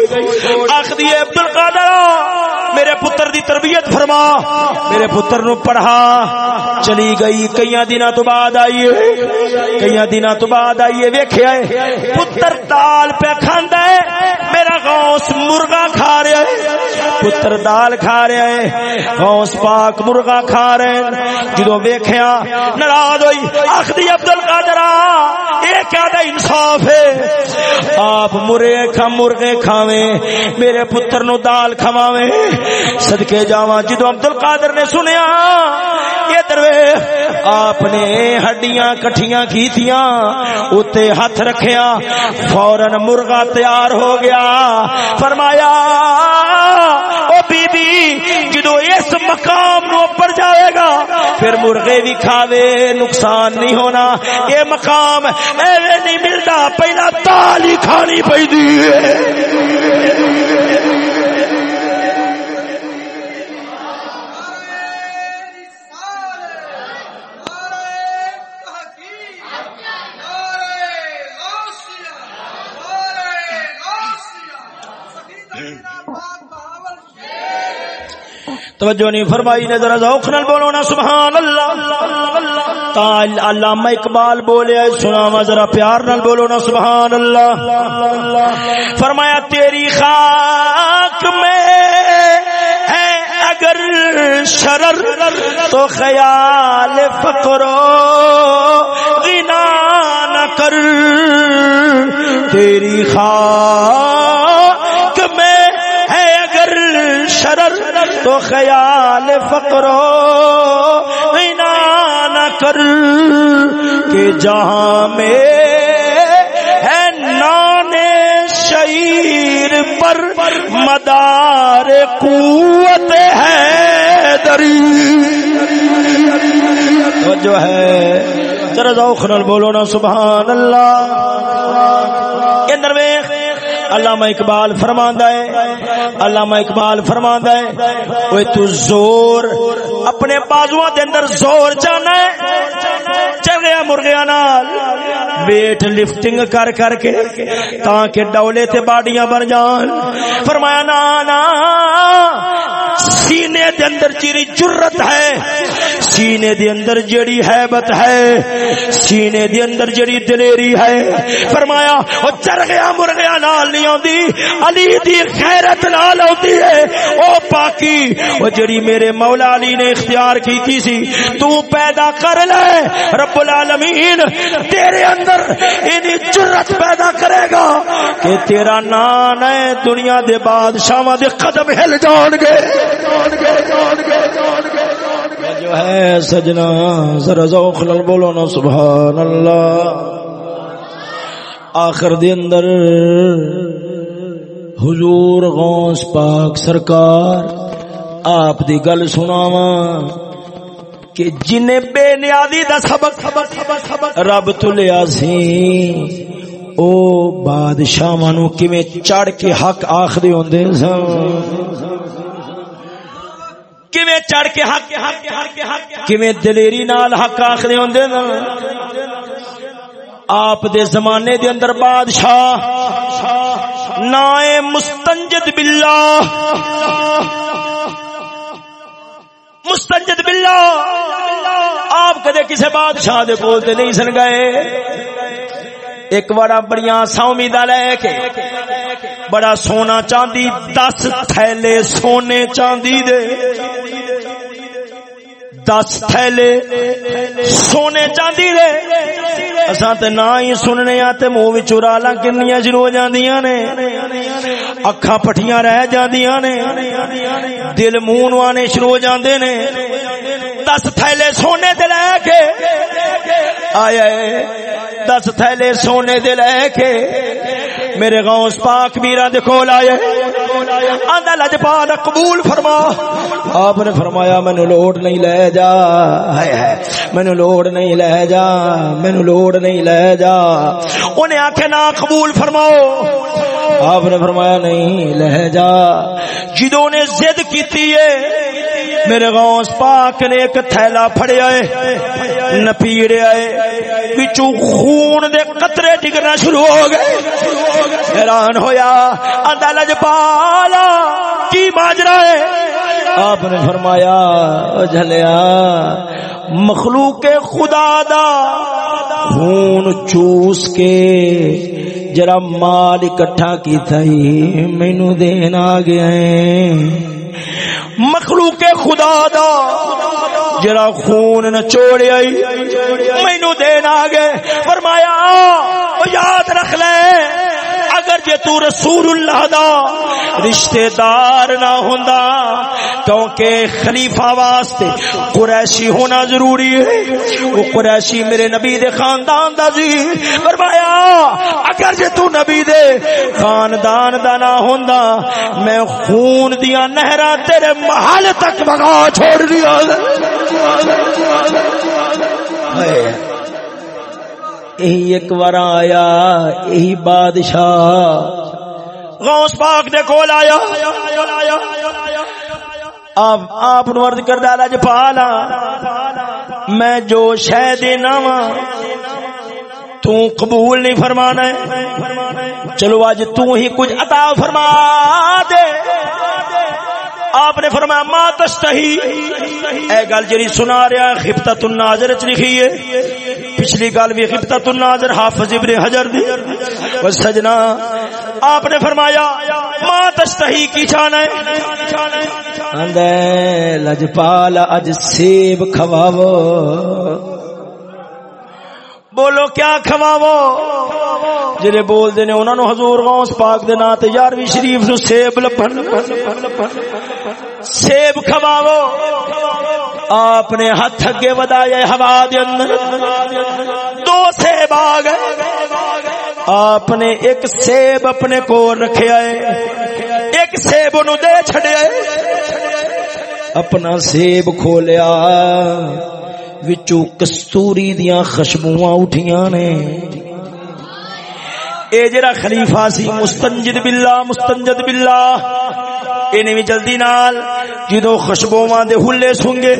آخری عبد القادر میرے پتر دی تربیت فرما۔ میرے پتر نو پڑھا۔ چلی گئی کئی دن تو بعد آئیے کئی دن تو بعد آئیے ویخیا پتر دال پہ کھانا ہے، میرا غوث مرغا کھا رہا ہے۔ پتر دال کھا رہا ہے غوث پاک مرغا کھا رہے ہیں۔ جدو ویکھیا ناراض ہوئی اخدی عبد القادر اے کیا دا انصاف ہے؟ آپ مرغے کھا، مرغے کھاویں، میرے پتر نو دال کھواویں۔ صدقے جاواں جدو عبد القادر نے سنیا یہ دروے آپ نے ہڈیاں کٹھیاں کی تھیاں اتے ہاتھ رکھیا فورن مرغا تیار ہو گیا۔ فرمایا بی بی جدو اس مقام نو پر جائے گا، پھر مرغے بھی کھاوے، نقصان نہیں ہونا۔ یہ مقام ایویں نہیں ملتا، پہلا تالی کھانی پی دی۔ توجہ نہیں فرمائی نے، ذرا ذوق نال بولو نا، سبحان اللہ۔ تا علامہ اقبال بولے سنا ذرا پیار نال بولو نا، سبحان اللہ۔ فرمایا، تیری خاک میں ہے اگر شرر، تو خیال فقرو غنا نہ کر۔ تیری خیال فقرو نہ کر کہ جہاں میں ہے نان شعیر پر مدار قوت ہے دری جو ہے، ذرا ذوق نال بولو نا، سبحان اللہ۔ علامہ اقبال فرماندا ہے، علامہ اقبال فرماندا ہے، اوے تو زور، اپنے بازواں دے اندر زور جانا ہے چلیا مرغیاں نال۔ ویٹ لفٹنگ کر کر کے تاکہ ڈولے تے باڈیاں بن جان۔ فرمایا، نا نا، سینے دے اندر جیری جرت ہے، سینے دے اندر جڑی حیبت ہے، سینے دے اندر جڑی دلیری ہے۔ فرمایا، او چرغیا مرغیا نال نہیں اوندی علی دی غیرت نال اوندی ہے۔ او پاکی، او جڑی میرے مولا علی نے اختیار کی کی سی، تو پیدا کر لے، رب العالمین العالمین، تیرے اندر اینی جرت پیدا کرے گا کہ تیرا نام ہے، دنیا دے بادشاہاں دے قدم ہل جان گے۔ جو ہے سجنا، ذرا ذوق نال بولو نا سبحان اللہ آخر دے اندر حضور غوث پاک سرکار، آپ دی گل سناواں۔ کہ جن بے نیادی دا سبق سبق سبق سبق رب تلیا سی او بادشاہ نو کیویں چڑھ کے حق آکھدے ہوندے سن کیویں چڑھ کے حق کیویں دلیری نال حق آکھدے ہوندے سن آپ دے زمانے دے اندر بادشاہ نائے مستنجد باللہ۔ مستنجد باللہ۔ آپ کدے کسے بادشاہ دے بولتے نہیں سن گئے؟ ایک بڑا بڑیاں سومی لے کے بڑا سونا چاندی، دس تھیلے سونے چاندی دے۔ دس تھیلے سونے چاندی دے۔ اساں تے نہ ہی سننے آ تے منہ وچ رالاں کنیاں شروع ہو جاندیاں نے۔ اکھاں پٹھیاں رہ جاندیاں نے۔ دل منہ نو آنے شروع ہو جاندے نے۔ دس تھیلے سونے دے لے کے۔ آیا دس تھیلے سونے دے لے کے۔ میرے غوث پاک میرا دے کول آئے۔ آندا لجپال قبول فرما۔ آپ نے فرمایا، مینوں لوڑ نہیں لے جا۔ ہائے ہائے، مینوں لوڑ نہیں لے جا۔ مینوں لوڑ نہیں لے جا۔ انہیں آکھے نا قبول فرماؤ۔ آپ نے فرمایا، نہیں لے جا جدوں نے ضد کیتی ہے، میرے غوث پاک نے ایک تھیلا پھڑیا ہے نپیڑیا ہے، وچوں خون دے قطرے ڈگنا شروع ہو گئے۔ حیران ہویا، آندا لجپالا کی ماجرا ہے؟ آپ نے فرمایا، جھلیا، مخلوق خدا دا خون چوس کے جرا مال اکٹھا کی تھی مینو دین آ گیا مخلوق خدا دا جرا خون نچوڑ آئی مینو دین آ گئے۔ فرمایا یاد رکھ لے۔ جے تو رسول اللہ دا رشتہ دار نہ ہوندا، کیونکہ خلیفہ واسطے قریشی ہونا ضروری ہے۔ وہ قریشی میرے نبی دے خاندان دا سی فرمایا، اگر جے تو نبی دے خاندان دا نہ ہوندا، میں خون دیا نہراں تیرے محل تک بگا چھوڑ دیا۔ یہی ایک بار آیا، یہی بادشاہ۔ غوث پاک دے کول آیا۔ آپ آپ ارد کر ڈالا جی پالا، میں جو شہ دینا وا، تو قبول نہیں فرمانا ہے۔ چلو آج تو ہی کچھ عطا فرما دے۔ آپ نے فرمایا، ما تستہی اے گل جڑی سنا رہا، خفتۃ الناظر وچ لکھی ہے۔ پچھلی گل بھی خفتۃ الناظر، حافظ ابن حجر دی۔ و سجنا، آپ نے فرمایا، ما تستہی کی چاہنا ہے؟ اندے لجپال اج سیب کھواو بولو، کیا کھواو جڑے بول دے نے انہاں نو حضور غوث پاک دے نام تے یارویں شریف نو سیب لبن سیب کھواو آپ نے ہاتھ اگے ودایا ہوا دے اندر۔ دو سیب آ گئے۔ آپ نے ایک سیب اپنے کو رکھیا ہے ایک سیب انہوں دے چھڑیا ہے اپنا سیب کھولیا۔ وچوں کستوری دیاں خشبواں اٹھیاں نے۔ اے جڑا خلیفہ سی، مستنجد باللہ مستنجد باللہ۔ اینے بھی جلدی نال جدو خشبواں دے ہلے سونگے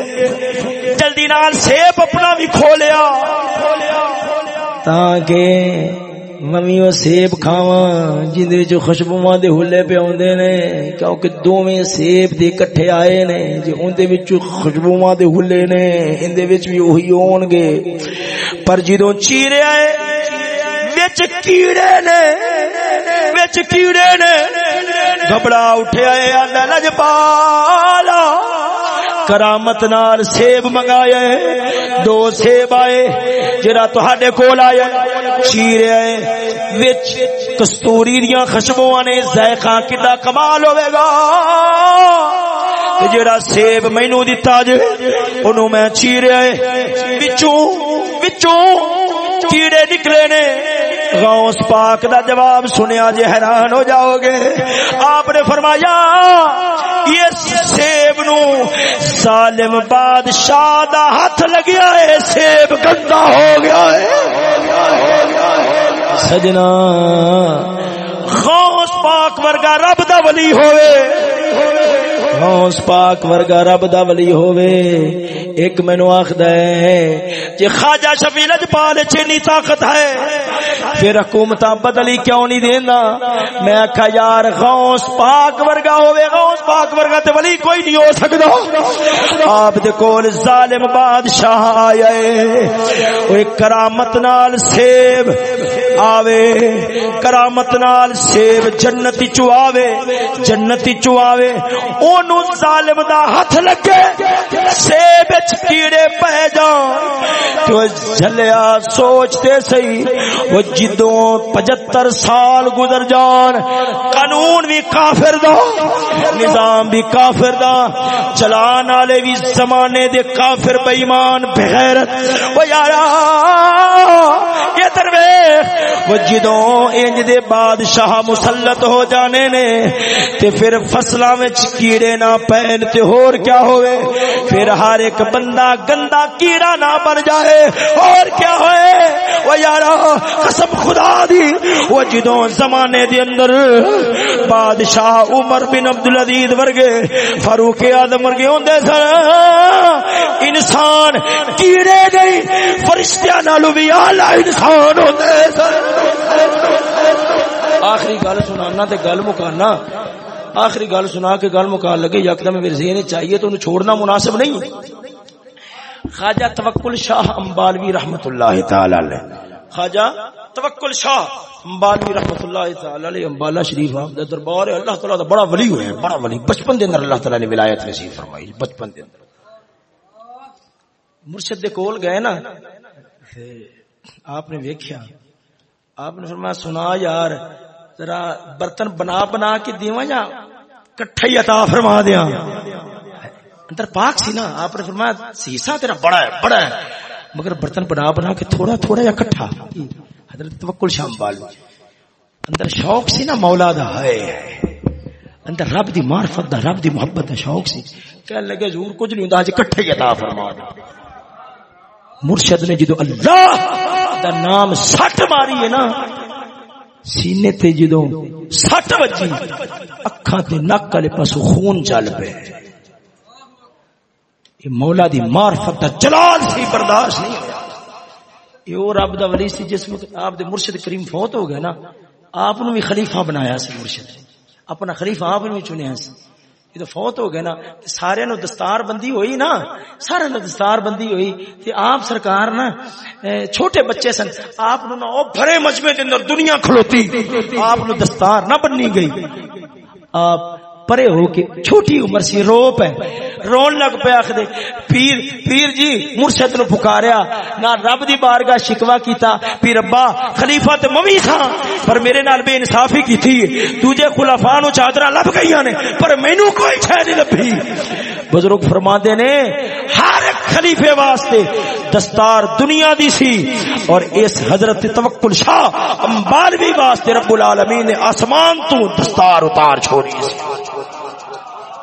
جلدی نال سیب اپنا بھی کھولیا۔ تاکہ ممی وہ سیب کھاواں، جندے وچ خوشبواں دے ہلے پہ اوندے نے، کیونکہ دوویں سیب دے اکٹھے آئے نے، جے اوندے وچ خوشبواں دے ہلے نے ایندے وچ بھی وہی ہون گے۔ پر جدوں چیرے آئے وچ کیڑے نے، وچ کیڑے نے گھبڑا اٹھے آئے، آندا نج پالا کرامت نال سیب منگایا دو سیب آئے جرا تہاڈے کول آیا، چیرے وچ کستوری دیاں خشبواں نے ذائقہ کڈا کمال ہوے گا؟ جڑا سیب مینوں دتا جے، اونوں میں چیرے آئے، وچوں وچوں کیڑے نکلے نے۔ غوث پاک دا جواب سنیا جے حیران ہو جاؤ گے آپ نے فرمایا، یہ سیب نو ظالم بادشاہ دا ہاتھ لگیا ہے، سیب گندا ہو گیا ہے۔ سجنا، غوث پاک ورگا رب دا ولی ہوئے۔ غوث پاک ورگا رب دا ولی ہووے ایک مینو آخد ہے جی خواجہ شفیع لجپال چینی طاقت ہے، پھر حکومت بدلی کیوں نہیں دینا میں آخا یار، غوث پاک ورگا ہووے غوث پاک ورگا تے ولی کوئی نہیں ہو سکتا آپ دے کول ظالم بادشاہ آیا ہے وہ کرامت نال سیب آوے، کرامت نال سیب جنتی چواوے جنتی چواوے اون نو ظالم دا ہاتھ لگے، سیب کیڑے پہ جان تو جلیا سوچتے سی وہ جدوں پچہتر سال گزر جان، قانون بھی کافر دا، نظام بھی کافر دا، چلان والے بھی زمانے دے کافر بے ایمان بغیرت وہ یارا یہ درویش وہ جدوں انج دے بادشاہ مسلط ہو جانے نے، تے پھر فصلاں وچ کیڑے نہ پہن، تے ہور کیا ہوئے؟ پھر ہر ایک بندہ گندا کیڑا نہ بن جائے۔ اور کیا ہوئے وہ یارا، قسم خدا دی، وہ جدوں زمانے دے اندر بادشاہ عمر بن عبدالعزیز ورگے، فاروق اعظم ورگے ہوندے سن، انسان کیڑے نہیں، فرشتیاں نالو بھی اعلی انسان ہوندے سن۔ آخری گل سنانا تے گل مکانا۔ آخری گل سنا کے گل مکان لگے یکدم میرے ذہن چاہیے تو انہیں چھوڑنا مناسب نہیں۔ خواجہ توکل شاہ امبالوی رحمت اللہ تعالی علیہ. خواجہ توکل شاہ امبالوی رحمت اللہ تعالی علیہ امبالا شریف آپ دا دربار ہے، اللہ تعالی دا بڑا ولی ہوئے ہیں، بڑا ولی۔ بچپن دے اندر اللہ تعالی نے ولایت نصیب فرمائی، بچپن دے اندر۔ مرشد دے کول گئے نا آپ نے ویکھیا۔ آپ نے فرمایا، سنا یار، ذرا برتن بنا بنا کے دیواں یا کٹھا ہی عطا فرما دیا اندر پاک سی نا، آپ نے فرمایا، سیسا تیرا بڑا ہے بڑا ہے۔ مگر برتن بنا بنا کے تھوڑا تھوڑا یا کٹھا۔ حضرت توکل شام بال اندر شوق سی نا، مولا دا ہے۔ اندر رب دی معرفت دا، رب دی محبت دا شوق سی۔ کہنے لگے، حضور کچھ نہیں ہوندا اج کٹھے ہی عطا فرما مرشد نے جدو اللہ دا نام سٹ ماری ہے نا، سینے تے جدو سٹ بجی، اکھاں تے نک والے پاسو خون چل پے۔ یہ مولا دی معرفت دا جلال سی برداشت نہیں ہویا۔ یہ او رب دا ولی سی جس وقت آپ دے مرشد کریم فوت ہو گئے نا، آپ نے بھی خلیفہ بنایا سی مرشد۔ اپنا خلیفہ آپ نے بھی چنیا سی۔ یہ تو فوت ہو گئے نا سارے نو دستار بندی ہوئی نا۔ سارے نو دستار بندی ہوئی۔ تے آپ سرکار نا چھوٹے بچے سن، آپ نو نا او بھرے مجمع کے اندر دنیا کھلوتی۔ آپ نو دستار نہ بننی گئی۔ آپ پرے ہو کے چھوٹی عمر سی رو پہ رون لگ پہ آخ دے پیر پیر جی مرشد نو پکاریا، نہ رب دی بارگاہ شکوا کیتا، پیر ابا خلیفہ تے ممی تھا، پر میرے نال بے انصافی کی تھی دوجے خلفاء نو چادراں لب گئیاں نے، پر مینوں کوئی چھے نہیں لبھی۔ بزرگ فرماندے نے، ہر خلیفے واسطے دستار دنیا دی سی اور اس حضرت توکل شاہ امبالوی واسطے رب العالمین نے آسمان تو دستار اتار چھوڑی سی۔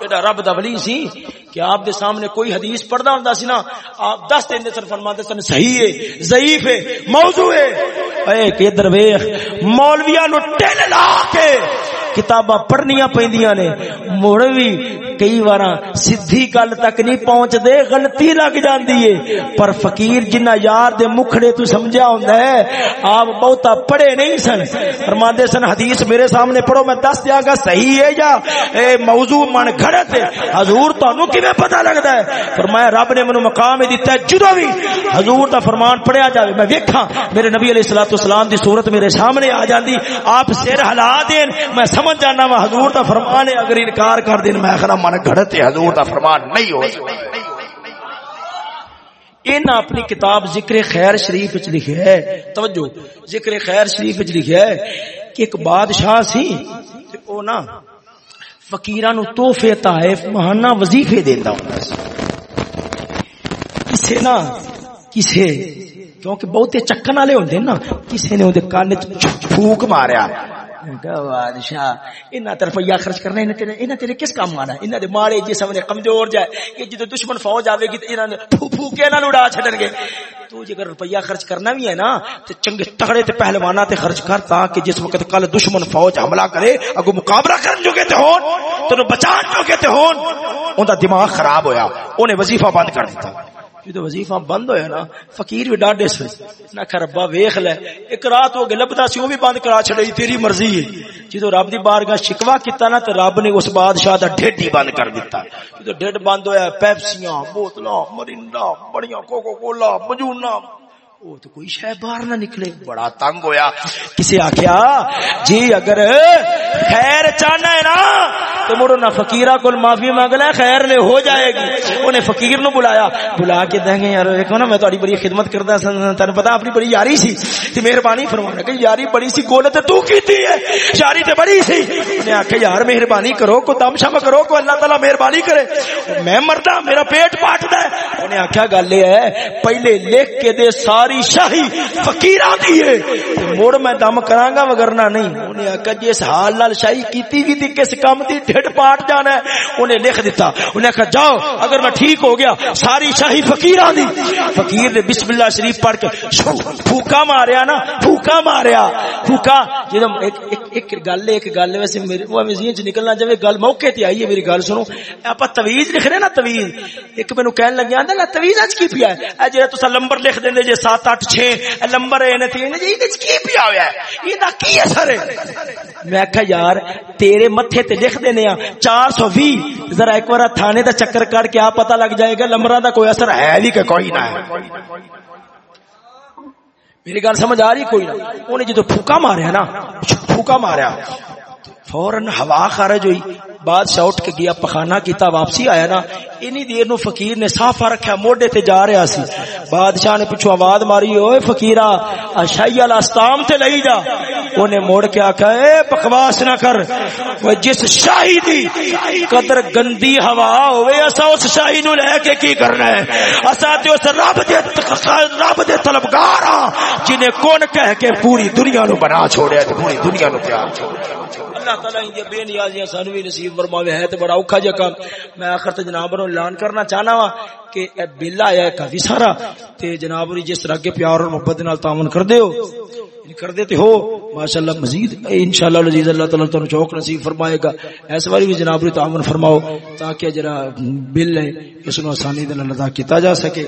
ایڈا رب دا ولی سی کہ آپ دے سامنے کوئی حدیث پڑھنا ہوندا سی نا، آپ دس دن سن فرماتے سن، صحیح ہے، ضعیف ہے، موضوع ہے۔ اے کہ ادھر مولویاں نو ٹل لا کے کتاباں پڑھنیاں پیندیاں نے، مڑ بھی کئی بار سدھی گل تک نہیں پہنچ دے غلطی لگ جاندی ہے۔ پر فقیر جنہ یار دے مکھڑے تو سمجھا ہوندا ہے، آپ بہتا پڑھے نہیں سن۔ فرماندے سن، حدیث میرے سامنے پڑھو، میں دس دیا گا، صحیح ہے یا؟ اے موضوع من گھڑت ہے۔ حضور تانوں کیویں پتہ لگدا ہے؟ فرمایا، رب نے مینوں مقام دتا ہے، جدوں بھی حضور دا فرمان پڑھیا جاوے، میں ویکھاں، میرے نبی علیہ الصلوۃ والسلام دی صورت میرے سامنے آ جاندی، آپ سر ہلا دین، میں سمجھ جانا وا، حضور دا فرمان ہے، اگر انکار کر دین، میں آخرا من گھڑت ہے حضور دا فرمان نہیں ہو ان اپنی کتاب ذکر خیر شریف وچ لکھیا ہے توجہ ذکر خیر شریف وچ لکھیا ہے کہ ایک بادشاہ سی تے او نا فقیراں نو تحفے تحائف ماہانہ وظیفے دیندا ہوندا سی کسے نا کسے کیونکہ بہتے چکن والے ہوندے نا کسے نے اودے کان وچ پھوک ماریا بادشاہ، انہاں روپیہ خرچ کرنا انہاں تیرے انہاں تیرے کس کام آنا انہاں دے جسم نے کمزور جائے جدو دشمن فوج آوے گی تے انہاں نے پھو پھو کے انہاں نوں اڑا چھڈن گے۔ تو جے اگر روپیہ خرچ کرنا بھی ہے نا، تے چنگے تگڑے تے پہلوانا تے خرچ کر تاکہ جس وقت کل دشمن فوج حملہ کرے اگو مقابلہ کرن جو تے ہون تینو بچان جو تے ہون، اوندا دماغ خراب ہویا اونے وظیفہ بند کر دیتا جی جدو وظیفہ بند ہویا نا، فقیر بھی ڈاڈے سے نہ کہ ربا ویکھ لے، ایک رات ہو گئے لبدا سی وہ بھی بند کرا چھڑی تیری مرضی ہے۔ جی جدو رب دی بارگاہ شکوا کیتا نا تے رب نے اس بادشاہ دا ڈھڈ ہی بند کر دیتا جدو جی ڈھڈ بند ہویا، پیپسیاں، بوتلاں مرینڈا بڑیاں، کوکو کولا مجونا وہ تو کوئی شہ باہر نہ نکلے۔ بڑا تنگ ہویا۔ کسے آخیا جی اگر خیر چاہنا ہے نا تو مڑو نہ فقیرہ کل معافی مانگ لے خیر نے ہو جائے گی۔ انہیں فقیر نو بلایا۔ بلا کے دیں گے یار دیکھو نا میں تاری بڑی خدمت کرتا تین پتا اپنی بڑی یاری سی۔ تے مہربانی فرمانا کہ یاری بڑی سی گول تے تو کیتی ہے۔ یاری تے بڑی سی۔ نے آخیا یار مہربانی کرو کو دم شم کرو کو اللہ تعالی مہربانی کرے۔ میں مردا میرا پیٹ پاٹدا ہے۔ انہیں آخیا گل یہ ہے پہلے لکھ کے دے ساری شاہی فقیراں دی ہے۔ مڑ میں دم کراں گا وگرنا نہیں۔ انہیں آخیا جس جی حال نال شاہی کیتی بھی تھی کس کام دی ڈھڈ پاٹ جانا ہے۔ انہیں لکھ دیتا انہیں کہا جاؤ، اگر میں ٹھیک ہو گیا، ساری شاہی فقیر دی۔ فقیر نے بسم اللہ شریف پڑھ کے شو پھوکا ماریا نا، پھوکا ماریا۔ پھوکا جدم ایک ایک ایک گل ایک گل ویسے میرے، وہ ذہن چ نکلنا جائے گل موقع تے آئی ہے میری گل سنو۔ آپ تویز لکھ رہے نا تویز ایک مینوں کہن لگا آندا نا تویز اج کی پیا ہے؟ اے جے تسا نمبر لکھ دیندے جے 7 8 6 نمبر اے نے تے جی کی پیا ہویا ہے؟ یہ کی اثر ہے؟ میں کہا یار، تیرے متھے تے لکھ دینے ہاں چار سو بھی ذرا ایک بار تھانے دا چکر کر کے آپ پتہ لگ جائے گا، لمبرا دا کوئی اثر ہے بھی کہ کوئی نہ ہے۔ میری گل سمجھ آ رہی کوئی نہ؟ انہیں جی جدو پھوکا ماریا نا، پھوکا ماریا۔ فورن ہوا خارج ہوئی۔ بادشاہ اٹھ کے گیا پخانا کیتا، واپسی آیا نا۔ اینی دیر نو فقیر نے صافہ رکھا، موڈے تے جا رہا سی۔ بادشاہ نے پچھو آواز ماری، اوئے فقیرہ اشائی الاستام تے لئی جا۔ اونے موڑ کے آکھا، اے بکواس نہ کر۔ وہ جس شاہی دی قدر گندی ہوا ہوئے اسا اس شاہی نو لے کے کی کرنا ہے؟ اسا تے اس رب دے رب دے طلبگار ہاں جنہیں کون کہہ کے پوری دنیا نو بنا چھوڑیا تے پوری دنیا نو پیار چھوڑیا۔ اللہ تعالی دی بے نیازیاں سانو بھی نصیب فرماوے، ہے تے بڑا اوکھا جا کام۔ میں آخر تے جناب نو اعلان کرنا چاہنا وا کہ اے بلا آیا ہے کافی سارا، تے جناب نو جس طرح کے پیار اور محبت نال تعاون کر دیو یعنی کر دیتے ہو، ماشاءاللہ مزید انشاءاللہ العزیز اللہ تعالی تانوں چوک نصیب فرمائے گا۔ اس واری بھی جناب ری تعاون فرماؤ تاکہ جرا بل ہے، اس نو آسانی دے نال ادا کیتا جا سکے۔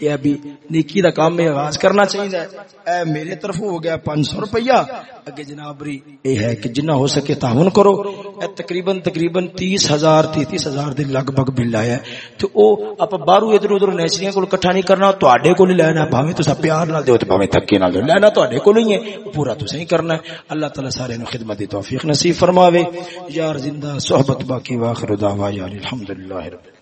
یہ ابھی نیکی دا کام میں آغاز کرنا چاہیے۔ اے میرے طرف ہو گیا پانچ سو روپیہ۔ اگے جنابری یہ ہے کہ جنہ ہو سکے تعاون کرو۔ اے تقریباً تقریباً تیس ہزار تیتیس ہزار دن لگ بھگ بل آیا ہے۔ تو او آپ باہروں ادھر ادھر نیچریاں کو کٹھا نہیں کرنا تو کو نہیں لینا بھاویں تو پیار نہ دو تو بھاویں تھکے نہ دو لینا تو کو نہیں ہے۔ پورا صحیح کرنا ہے۔ اللہ تعالی سارے نو خدمت دی توفیق نصیب فرماوے۔ یار زندہ صحبت باقی واخر دعوا یا الحمدللہ رب